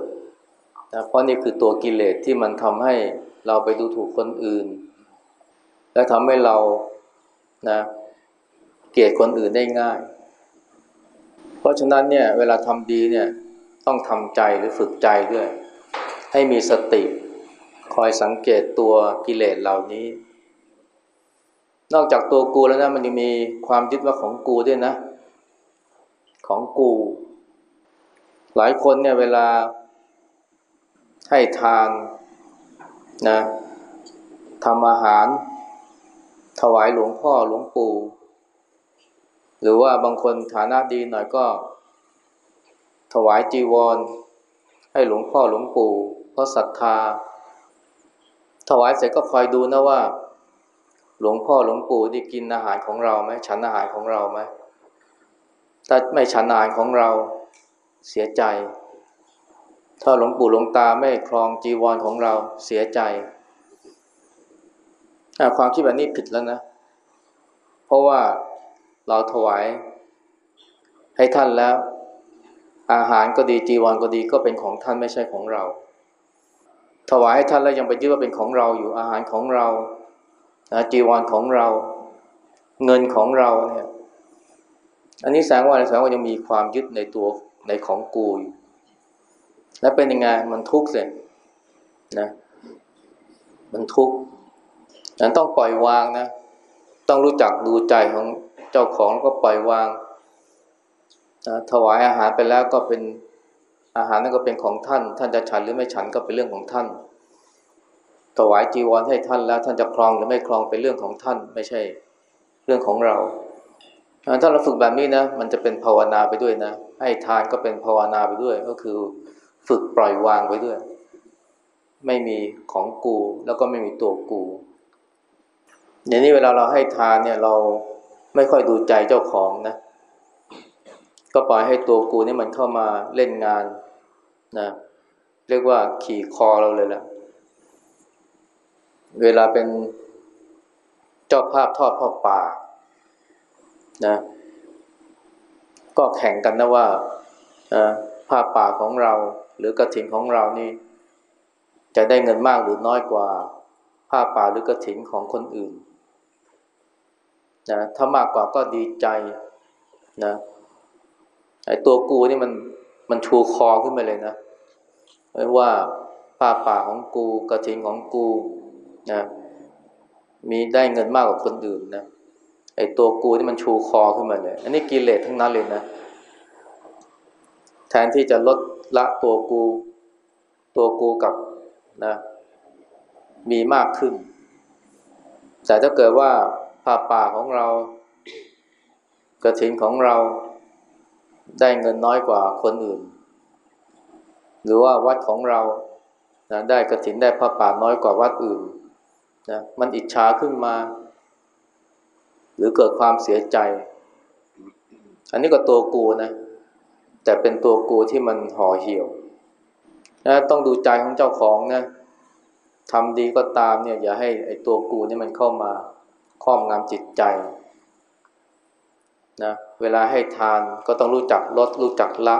นะเพราะนี่คือตัวกิเลสที่มันทำให้เราไปดูถูกคนอื่น และทำให้เรานะเกลียดคนอื่นได้ง่าย เพราะฉะนั้นเนี่ยเวลาทำดีเนี่ยต้องทำใจหรือฝึกใจด้วย ให้มีสติ คอยสังเกตตัวกิเลสเหล่านี้ นอกจากตัวกูแล้วนะมันยังมีความยึดว่าของกูด้วยนะ ของกู หลายคนเนี่ยเวลาให้ทานนะทำอาหาร ถวายหลวงพ่อหลวงปู่ หรือว่าบางคนฐานะดีหน่อยก็ ถวายจีวร ให้หลวงพ่อหลวงปู่เพราะศรัทธา ถวายเสร็จก็คอยดูนะว่า หลวงพ่อหลวงปู่ที่กินอาหารของเราไหมฉันอาหารของเราไหมถ้าไม่ฉันอาหารของเราเสียใจ ถ้าหลวงปู่หลวงตาไม่ครองจีวรของเราเสียใจความคิดแบบนี้ผิดแล้วนะ เพราะว่าเราถวายให้ท่านแล้ว อาหารก็ดีจีวรก็ดีก็เป็นของท่านไม่ใช่ของเรา ถวายให้ท่านแล้วยังไปยึดว่าเป็นของเราอยู่อาหารของเรา จีวรของเรา เงินของเราเนี่ย อันนี้แสดงว่าอะแสดงว่ายังมีความยึดในตัวในของกูอยู่และเป็นยังไงมันทุกข์เสร็จนะมันทุกข์นั้นต้องปล่อยวางนะ ต้องรู้จักดูใจของเจ้าของแล้วก็ปล่อยวางนะถวายอาหารไปแล้วก็เป็นอาหารนั่นก็เป็นของท่าน ท่านจะฉันหรือไม่ฉันก็เป็นเรื่องของท่าน ถวายจีวรให้ท่านแล้วท่านจะครองหรือไม่ครองเป็นเรื่องของท่านไม่ใช่เรื่องของเราถ้าเราฝึกแบบนี้นะ มันจะเป็นภาวนาไปด้วยนะ ให้ทานก็เป็นภาวนาไปด้วย ก็คือฝึกปล่อยวางไปด้วย ไม่มีของกูแล้วก็ไม่มีตัวกูอย่างนี้เวลาเราให้ทานเนี่ยเราไม่ค่อยดูใจเจ้าของนะ ก็ปล่อยให้ตัวกูนี่มันเข้ามาเล่นงานนะ เรียกว่าขี่คอเราเลยแหละ เวลาเป็นเจ้าภาพทอดพ่อป่านะก็แข่งกันนะว่าผ้าป่าของเราหรือกระถิ่นของเรานี่ จะได้เงินมากหรือน้อยกว่าผ้าป่าหรือกระถิ่นของคนอื่นนะถ้ามากกว่าก็ดีใจนะไอ้ตัวกูนี่มันมันชูคอขึ้นมาเลยนะว่าผ้าป่าของกูกระถิ่นของกู นะมีได้เงินมากกว่าคนอื่นนะไอ้ตัวกูที่มันชูคอขึ้นมาเลยอันนี้กิเลสทั้งนั้นเลยนะ แทนที่จะลดละตัวกู ตัวกูกับนะ มีมากขึ้น แต่ถ้าเกิดว่าผ้าป่าของเรา กระถินของเราได้เงินน้อยกว่าคนอื่น หรือว่าวัดของเรานะได้กระถินได้ผ้าป่าน้อยกว่าวัดอื่น นะมันอิจฉาขึ้นมา หรือเกิดความเสียใจ อันนี้ก็ตัวกูนะ แต่เป็นตัวกูที่มันห่อเหี่ยวนะต้องดูใจของเจ้าของนะทำดีก็ตามเนี่ย อย่าให้ไอ้ตัวกูนี่มันเข้ามาครอบงำจิตใจนะเวลาให้ทานก็ต้องรู้จักลด รู้จักละ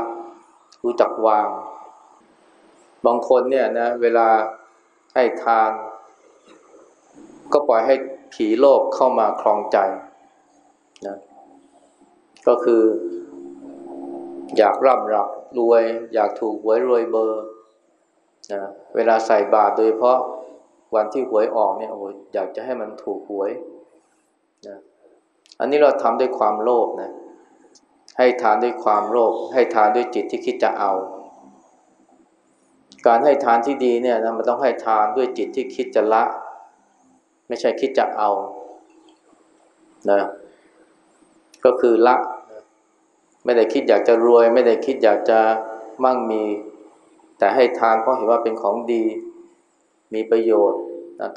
รู้จักวาง บางคนเนี่ยนะเวลาให้ทาน ก็ปล่อยให้ผีโลภเข้ามาคลองใจนะก็คือ อยากร่ำรับรวย อยากถูกหวยรวยเบอร์นะเวลาใส่บาตรโดยเพราะวันที่หวยออกเนี่ยโอ้อยากจะให้มันถูกหวยนะอันนี้เราทำด้วยความโลภนะให้ทานด้วยความโลภให้ทานด้วยจิตที่คิดจะเอา การให้ทานที่ดีเนี่ยนะมันต้องให้ทานด้วยจิตที่คิดจะละ ไม่ใช่คิดจะเอานะก็คือละ ไม่ได้คิดอยากจะรวย ไม่ได้คิดอยากจะมั่งมี แต่ให้ทานเพราะเห็นว่าเป็นของดี มีประโยชน์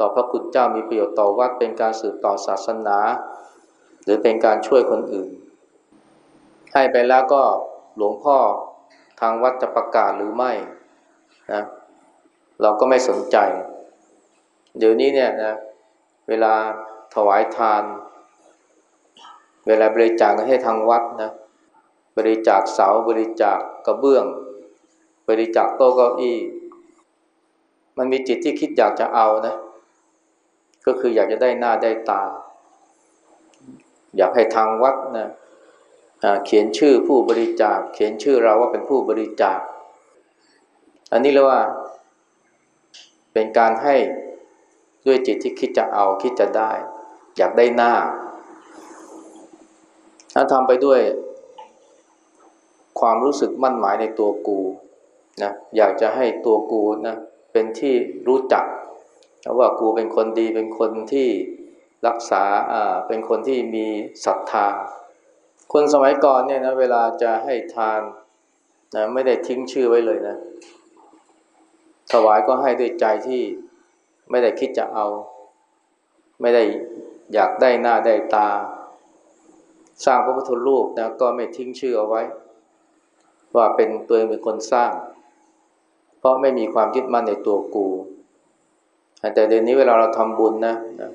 ต่อพระคุณเจ้ามีประโยชน์ต่อวัดเป็นการสืบต่อศาสนา หรือเป็นการช่วยคนอื่น ให้ไปแล้วก็หลวงพ่อทางวัดจะประกาศหรือไม่นะเราก็ไม่สนใจ เดี๋ยวนี้เนี่ยนะ เวลาถวายทาน เวลาบริจาคให้ทางวัดนะบริจาคเสาบริจาคกระเบื้อง บริจาคโต๊ะเก้าอี้มันมีจิตที่คิดอยากจะเอานะ ก็คืออยากจะได้หน้าได้ตา อยากให้ทางวัดนะเขียนชื่อผู้บริจาค เขียนชื่อเราว่าเป็นผู้บริจาค อันนี้เรียกว่า เป็นการให้ ด้วยจิตที่คิดจะเอาคิดจะได้ อยากได้หน้าถ้าทำไปด้วย ความรู้สึกมั่นหมายในตัวกูนะอยากจะให้ตัวกูนะเป็นที่รู้จักว่ากูเป็นคนดีเป็นคนที่รักษาอ่าเป็นคนที่มีศรัทธา คนสมัยก่อนเนี่ยนะเวลาจะให้ทานนะไม่ได้ทิ้งชื่อไว้เลยนะถวายก็ให้ด้วยใจที่ ไม่ได้คิดจะเอา ไม่ได้อยากได้หน้าได้ตา สร้างพระพุทธรูปนะก็ไม่ทิ้งชื่อเอาไว้ ว่าเป็นตัวเองเป็นคนสร้าง เพราะไม่มีความยึดมั่นในตัวกูแต่เดี๋ยวนี้เวลาเราทำบุญนะนะ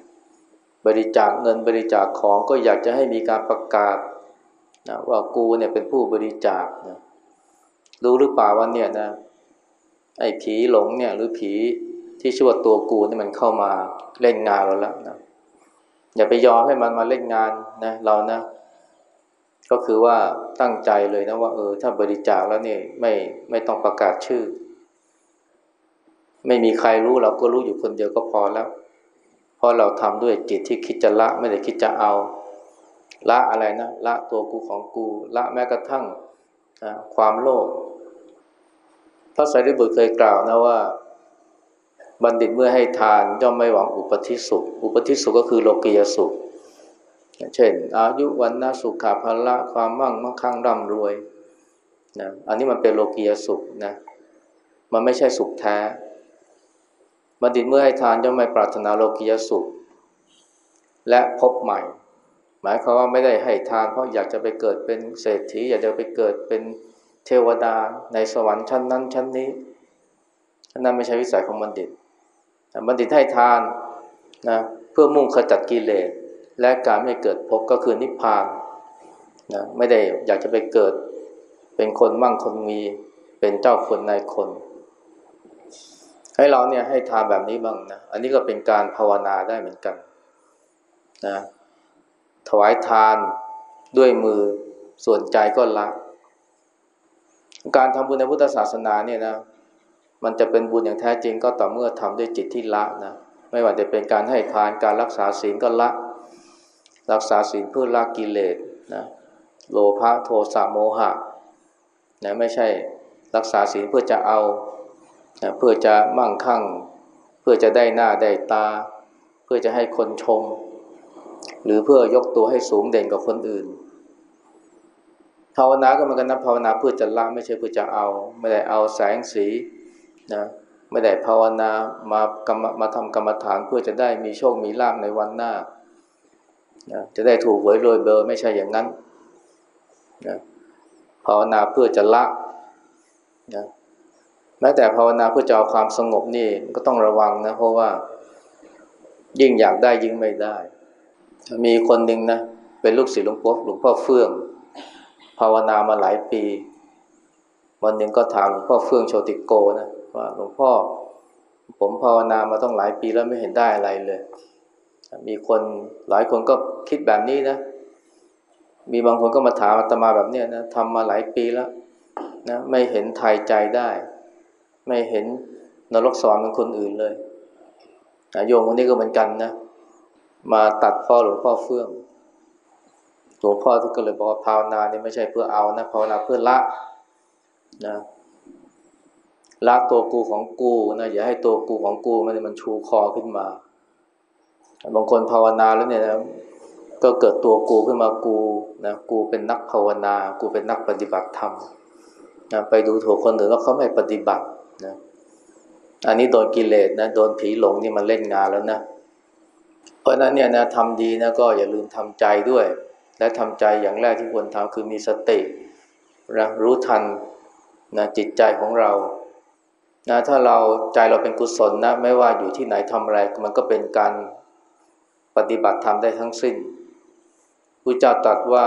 บริจาคเงินบริจาคของก็อยากจะให้มีการประกาศนะว่ากูเนี่ยเป็นผู้บริจาคนะรู้หรือเปล่าว่าเนี่ยนะไอ้ผีหลงเนี่ยหรือผี ที่ชื่อว่าตัวกูนี่มันเข้ามาเล่นงานเราแล้วนะอย่าไปยอมให้มันมาเล่นงานนะเรานะ ก็คือว่าตั้งใจเลยนะว่าเออถ้าบริจาคแล้วเนี่ยไม่ไม่ต้องประกาศชื่อ ไม่มีใครรู้เราก็รู้อยู่คนเดียวก็พอแล้วเพราะเราทำด้วยจิตที่คิดจะละไม่ได้คิดจะเอา ละอะไรนะละตัวกูของกู ละแม้กระทั่งนะความโลภพระสารีบุตรเคยกล่าวนะว่า บัณฑิตเมื่อให้ทานย่อมไม่หวังอุปธิสุข อุปธิสุขก็คือโลกียสุข เช่น อายุวันนาสุขาภละความมั่งมั่งคั่งร่ำรวยนะอันนี้มันเป็นโลกียสุขนะมันไม่ใช่สุขแท้ บัณฑิตเมื่อให้ทานย่อมไม่ปรารถนาโลกียสุข และพบใหม่ หมายความว่าไม่ได้ให้ทาน เพราะอยากจะไปเกิดเป็นเศรษฐีอยากจะไปเกิดเป็นเทวดาในสวรรค์ชั้นนั้นชั้นนี้นั่นไม่ใช่วิสัยของบัณฑิต บัณฑิตให้ทานนะเพื่อมุ่งขจัดกิเลสและการไม่เกิดภพก็คือนิพพานนะไม่ได้อยากจะไปเกิดเป็นคนมั่งคนมีเป็นเจ้าคนนายคน ให้เราเนี่ยให้ทานแบบนี้บ้างนะอันนี้ก็เป็นการภาวนาได้เหมือนกันนะถวายทานด้วยมือส่วนใจก็ละ การทำบุญในพุทธศาสนาเนี่ยนะ มันจะเป็นบุญอย่างแท้จริงก็ต่อเมื่อทำด้วยจิตที่ละนะไม่ว่าจะเป็นการให้ทานการรักษาศีลก็ละ รักษาศีลเพื่อละกิเลสนะโลภะโทสะโมหะนะไม่ใช่รักษาศีลเพื่อจะเอานะเพื่อจะมั่งคั่ง เพื่อจะได้หน้าได้ตา เพื่อจะให้คนชม หรือเพื่อยกตัวให้สูงเด่นกว่าคนอื่นภาวนาก็เหมือนกันนะภาวนาเพื่อจะละไม่ใช่เพื่อจะเอา ไม่ได้เอาแสงสี นะไม่ได้ภาวนา มากรรมมาทำกรรมฐานเพื่อจะได้มีโชคมีลาภในวันหน้านะจะได้ถูกหวยรวยเบอร์ไม่ใช่อย่างนั้นนะภาวนาเพื่อจะละนะแม้แต่ภาวนาเพื่อจะเอาความสงบนี่ก็ต้องระวังนะ เพราะว่า ยิ่งอยากได้ยิ่งไม่ได้ มีคนหนึ่งนะเป็นลูกศิษย์หลวงพ่อหลวงพ่อเฟื่อง ภาวนามาหลายปี วันหนึ่งก็ถามหลวงพ่อเฟื่องโชติโกนะ ว่าหลวงพ่อ ผมภาวนามาต้องหลายปีแล้วไม่เห็นได้อะไรเลย มีคนหลายคนก็คิดแบบนี้นะ มีบางคนก็มาถามอาตมาแบบเนี้ยนะทำมาหลายปีแล้วนะไม่เห็นทายใจได้ ไม่เห็นนรกสวรรค์เป็นคนอื่นเลยโยมคนนี้ก็เหมือนกันนะ มาตัดพ่อหลวงพ่อเฟื่องหลวงพ่อที่ก็เลยบอกว่าภาวนาเนี่ยไม่ใช่เพื่อเอานะภาวนาเพื่อละนะ ละตัวกูของกูนะอย่าให้ตัวกูของกูมันมันชูคอขึ้นมา บางคนภาวนาแล้วเนี่ยนะก็เกิดตัวกูขึ้นมากูนะกูเป็นนักภาวนา กูเป็นนักปฏิบัติธรรมนะไปดูถูกคนอื่นแล้วเขาไม่ปฏิบัตินะอันนี้โดนกิเลสนะโดนผีหลงนี่มันเล่นงานแล้วนะเพราะนั้นเนี่ยนะทำดีนะก็อย่าลืมทำใจด้วย และทำใจอย่างแรกที่ควรทำคือมีสตินะรู้ทันนะจิตใจของเรา นะถ้าเราใจเราเป็นกุศลนะไม่ว่าอยู่ที่ไหนทำอะไร มันก็เป็นการปฏิบัติธรรมได้ทั้งสิ้นพระเจ้าตรัสว่า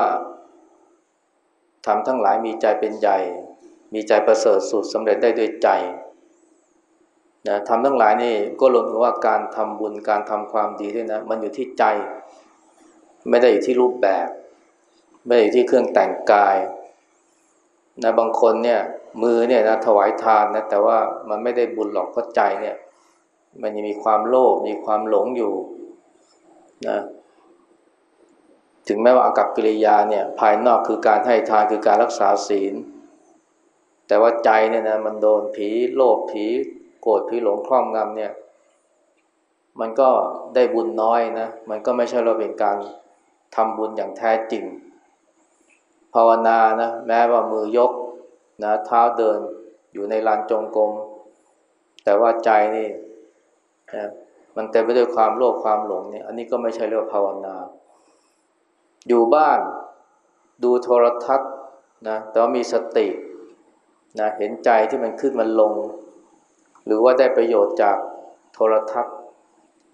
ทำทั้งหลายมีใจเป็นใหญ่ มีใจประเสริฐสุดสำเร็จได้ด้วยใจนะทำทั้งหลายนี่ก็รวมถึงว่าการทำบุญการทำความดีด้วยนะ มันอยู่ที่ใจ ไม่ได้อยู่ที่รูปแบบ ไม่ได้อยู่ที่เครื่องแต่งกายนะบางคนเนี่ย มือเนี่ยนะถวายทานนะแต่ว่ามันไม่ได้บุญหรอกเพราะใจเนี่ย มันยังมีความโลภมีความหลงอยู่นะถึงแม้ว่าอากับกิริยาเนี่ยภายนอกคือการให้ทานคือการรักษาศีล แต่ว่าใจเนี่ยนะมันโดนผีโลภผีโกรธผีหลงครอบงำเนี่ย มันก็ได้บุญน้อยนะมันก็ไม่ใช่เราเป็นการทำบุญอย่างแท้จริง ภาวนานะแม้ว่ามือยก นะเท้าเดินอยู่ในลานจงกรมแต่ว่าใจนี่นะมันเต็มไปด้วยความโลภความหลงเนี่ย อันนี้ก็ไม่ใช่เรียกว่าภาวนา อยู่บ้านดูโทรทัศน์นะแต่ว่ามีสตินะเห็นใจที่มันขึ้นมันลง หรือว่าได้ประโยชน์จากโทรทัศน์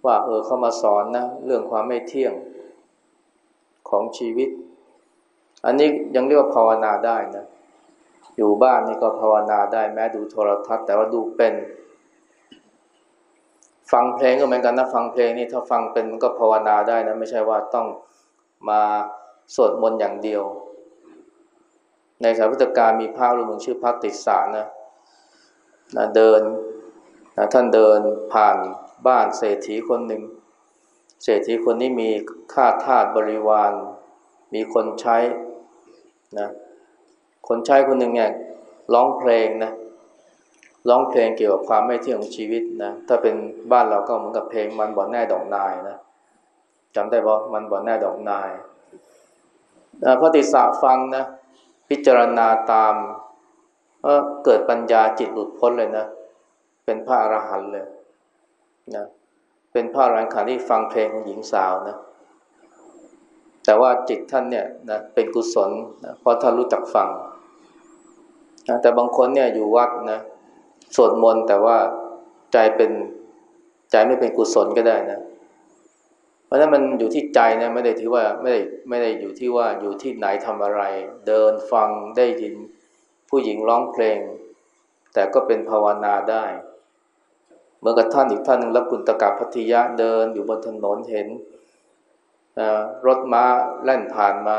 ว่าเออเข้ามาสอนนะเรื่องความไม่เที่ยงของชีวิต อันนี้ยังเรียกว่าภาวนาได้นะ อยู่บ้านนี่ก็ภาวนาได้แม้ดูโทรทัศน์แต่ว่าดูเป็น ฟังเพลงก็เหมือนกันนะฟังเพลงนี่ถ้าฟังเป็นมันก็ภาวนาได้นะไม่ใช่ว่าต้องมาสวดมนต์อย่างเดียว ในสายพุทธการมีพระรูปหนึ่งชื่อพระติสานะนะเดินนะท่านเดินผ่านบ้านเศรษฐีคนหนึ่งเศรษฐีคนนี้มีข้าทาสบริวาร มีคนใช้นะ คนใช้คนหนึ่งเนี่ยร้องเพลงนะร้องเพลงเกี่ยวกับความไม่เที่ยงของชีวิตนะถ้าเป็นบ้านเราก็เหมือนกับเพลงมันบ่อนแน่ดอกนายนะจำได้ปะมันบ่อนแน่ดอกนายพระติสาฟังนะพิจารณาตามก็เกิดปัญญาจิตหลุดพ้นเลยนะ เป็นพระอรหันต์เลยนะเป็นพระอรหันต์ที่ฟังเพลงของหญิงสาวนะแต่ว่าจิตท่านเนี่ยนะเป็นกุศลนะเพราะท่านรู้จักฟัง นะแต่บางคนเนี่ยอยู่วัดนะสวดมนต์แต่ว่าใจเป็นใจไม่เป็นกุศลก็ได้นะ เพราะนั้นมันอยู่ที่ใจนะไม่ได้ที่ว่าไม่ได้ไม่ได้อยู่ที่ว่าอยู่ที่ไหนทำอะไร เดินฟังได้ยินผู้หญิงร้องเพลง แต่ก็เป็นภาวนาได้เมื่อกับท่านอีกท่านหนึ่งรับกุณตกาพัทยะเดินอยู่บนถนนเห็นรถม้าแล่นผ่านมา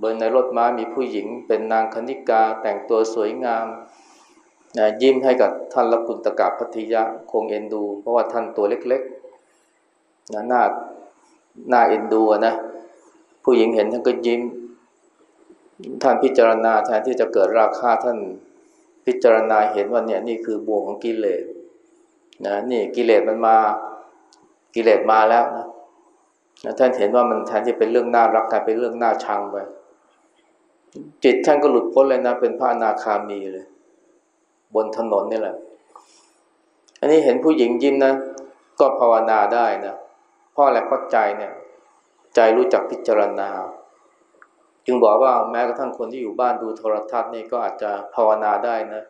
บนในรถม้ามีผู้หญิง เป็นนางคณิกาแต่งตัวสวยงามนะยิ้มให้กับท่านรับคุณตะกาพัทยะคงเอ็นดู เพราะว่าท่านตัวเล็กๆนะหน้าหน้าเอ็นดูนะผู้หญิงเห็นท่านก็ยิ้ม ท่านพิจารณาแทนที่จะเกิดราคาท่านพิจารณาเห็นว่าเนี่ยนี่คือบ่วงของกิเลสนะนี่กิเลสมันมากิเลสมาแล้วนะท่านเห็นว่ามันแทนที่เป็นเรื่องน่ารักกลายเป็นเรื่องน่าชังไป จิตท่านก็หลุดพ้นเลยนะ เป็นพระอนาคามีเลย บนถนนนี่แหละ อันนี้เห็นผู้หญิงยิ้มนะ ก็ภาวนาได้นะพ่อและพ่อใจเนี่ย ใจรู้จักพิจารณา จึงบอกว่าแม้กระทั่งคนที่อยู่บ้านดูโทรทัศน์นี่ก็อาจจะภาวนาได้นะ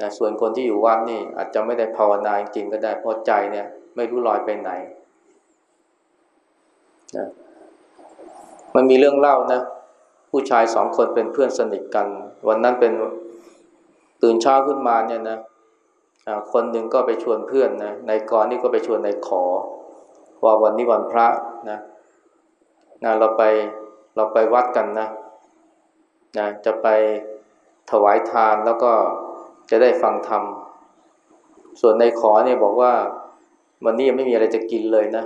นะส่วนคนที่อยู่วัดนี่อาจจะไม่ได้ภาวนาจริงก็ได้เพราะใจเนี่ย ไม่รู้ลอยไปไหนนะมันมีเรื่องเล่านะ ผู้ชายสองคนเป็นเพื่อนสนิทกัน วันนั้นเป็นตื่นเช้าขึ้นมาเนี่ยนะคนหนึ่งก็ไปชวนเพื่อนนะในกรนี่ก็ไปชวนในขอ ว่าวันนี้วันพระนะนะเราไปเราไปวัดกันนะนะจะไปถวายทานแล้วก็จะได้ฟังธรรม ส่วนในขอเนี่ยบอกว่าวันนี้ยังไม่มีอะไรจะกินเลยนะ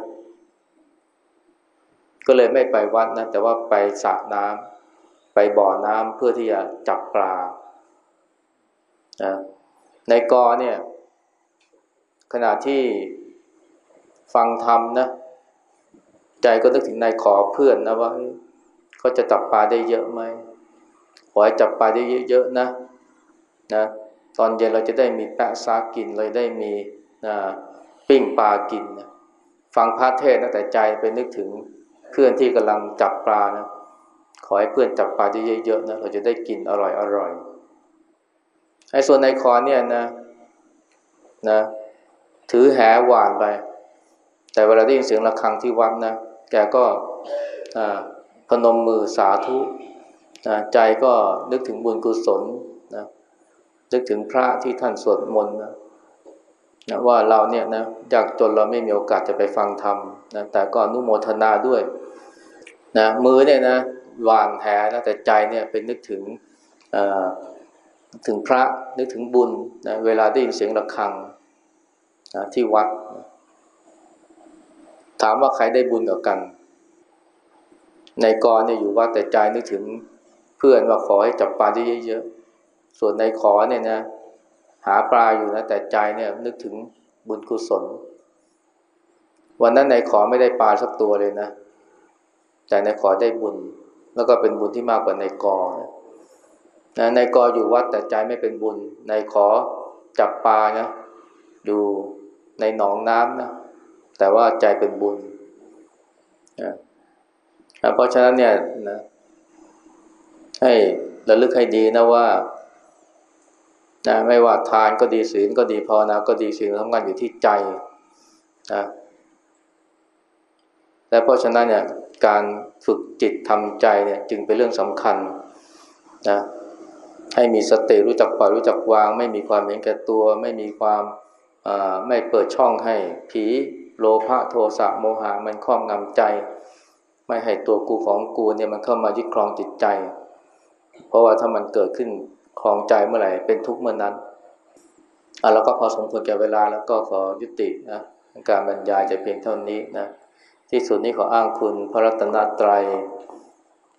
ก็เลยไม่ไปวัดนะ แต่ว่าไปสระน้ำ บ่อน้ำเพื่อที่จะจับปลานะในกอเนี่ย ขณะที่ฟังธรรมนะ ใจก็นึกถึงนายขอเพื่อนนะว่าเขาจะจับปลาได้เยอะไหมขอให้จับปลาได้เยอะๆนะนะตอนเย็นเราจะได้มีแปะซากินเราได้มีนะปิ้งปลากินนะฟังพระเทศนะแต่ใจไปนึกถึงเพื่อนที่กำลังจับปลานะ ขอให้เพื่อนจับปลาได้เยอะๆนะเราจะได้กินอร่อยอร่อยไอ้ส่วนในคอเนี่ยนะนะ ถือแหหวานไป แต่เวลาได้ยินเสียงะระฆังที่วัดนะแกก็พนมมือสาธุนะใจก็นึกถึงบุญกุศลนะนึกถึงพระที่ท่านสวดมนต์นะนะว่าเราเนี่ยนะยากจนเราไม่มีโอกาสจะไปฟังธรรมนะแต่ก็อนุโมทนาด้วยนะมือเนี่ยนะ วานแหนะแต่ใจเนี่ยเป็นนึกถึงถึงพระนึกถึงบุญนะเวลาได้ยินเสียงระฆังนะที่วัด ถามว่าใครได้บุญกับกัน ในกรเนี่ยอยู่วัดแต่ใจนึกถึงเพื่อนว่าขอให้จับปลาได้เยอะๆส่วนในขอเนี่ยนะหาปลาอยู่นะแต่ใจเนี่ยนึกถึงบุญกุศล วันนั้นในขอไม่ได้ปลาสักตัวเลยนะ แต่ในขอได้บุญ แล้วก็เป็นบุญที่มากกว่าในกอนะในกออยู่วัดแต่ใจไม่เป็นบุญ ในขอจับปลานะอยู่ในหนองน้ำนะแต่ว่าใจเป็นบุญนะเพราะฉะนั้นเนี่ยนะให้ระลึกให้ดีนะว่านะไม่ว่าทานก็ดีศีลก็ดีภาวนาก็ดีสิ่งทำงานอยู่ที่ใจนะ และเพราะฉะนั้นเนี่ยการฝึกจิตทำใจเนี่ยจึงเป็นเรื่องสำคัญนะให้มีสติรู้จักปล่อยรู้จักวาง ไม่มีความเห็นแก่ตัว ไม่มีความไม่เปิดช่องให้ผีโลภะโทสะโมหะมันครอบงำใจ ไม่ให้ตัวกูของกูเนี่ยมันเข้ามายึดครองจิตใจ เพราะว่าถ้ามันเกิดขึ้นครองใจเมื่อไหร่เป็นทุกข์เมื่อนั้นอะแล้วก็พอสมควรแก่เวลาแล้วก็ขอยุตินะการบรรยายจะเพียงเท่านี้นะ ที่สุดนี้ขออ้างคุณพระรัตนตรัย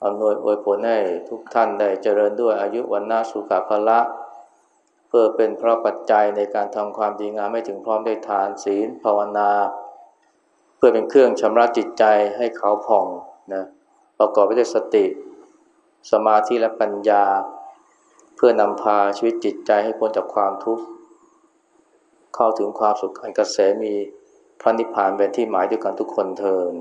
อำนวยอวยผลให้ทุกท่านได้เจริญด้วยอายุวันนาสุขภละ เพื่อเป็นพระปัจจัยในการทำความดีงามให้ถึงพร้อมได้ทานศีลภาวนา เพื่อเป็นเครื่องชำระจิตใจให้เขาผ่องนะประกอบไปด้วยสติ สมาธิและปัญญา เพื่อนำพาชีวิตจิตใจให้พ้นจากความทุกข์เข้าถึงความสุขอันกเกษมี พระนิพพานเป็นที่หมายด้วยกันทุกคนเทิน